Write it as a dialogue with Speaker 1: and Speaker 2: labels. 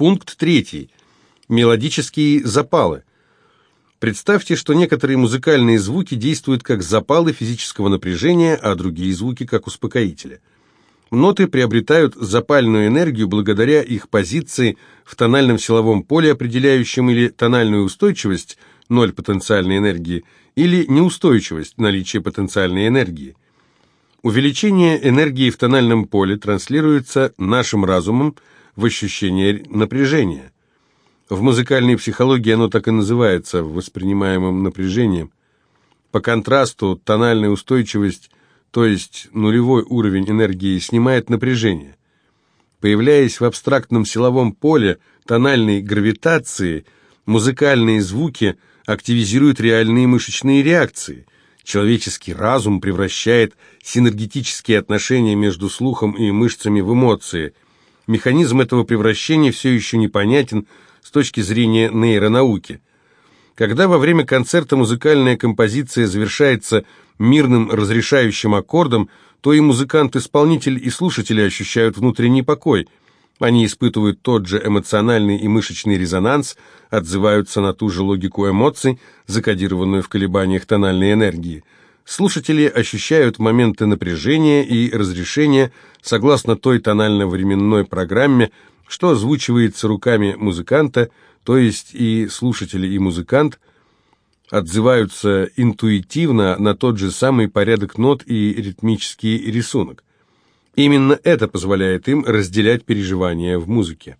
Speaker 1: Пункт третий. Мелодические запалы. Представьте, что некоторые музыкальные звуки действуют как запалы физического напряжения, а другие звуки как успокоители. Ноты приобретают запальную энергию благодаря их позиции в тональном силовом поле, определяющем или тональную устойчивость, ноль потенциальной энергии, или неустойчивость, наличие потенциальной энергии. Увеличение энергии в тональном поле транслируется нашим разумом в ощущение напряжения. В музыкальной психологии оно так и называется, воспринимаемым напряжением. По контрасту, тональная устойчивость то есть нулевой уровень энергии, снимает напряжение. Появляясь в абстрактном силовом поле тональной гравитации, музыкальные звуки активизируют реальные мышечные реакции. Человеческий разум превращает синергетические отношения между слухом и мышцами в эмоции. Механизм этого превращения все еще непонятен с точки зрения нейронауки. Когда во время концерта музыкальная композиция завершается мирным разрешающим аккордом, то и музыкант-исполнитель, и слушатели ощущают внутренний покой. Они испытывают тот же эмоциональный и мышечный резонанс, отзываются на ту же логику эмоций, закодированную в колебаниях тональной энергии. Слушатели ощущают моменты напряжения и разрешения согласно той тонально-временной программе, что озвучивается руками музыканта, то есть и слушатели, и музыкант – отзываются интуитивно на тот же самый порядок нот и ритмический рисунок. Именно это позволяет им разделять переживания в музыке.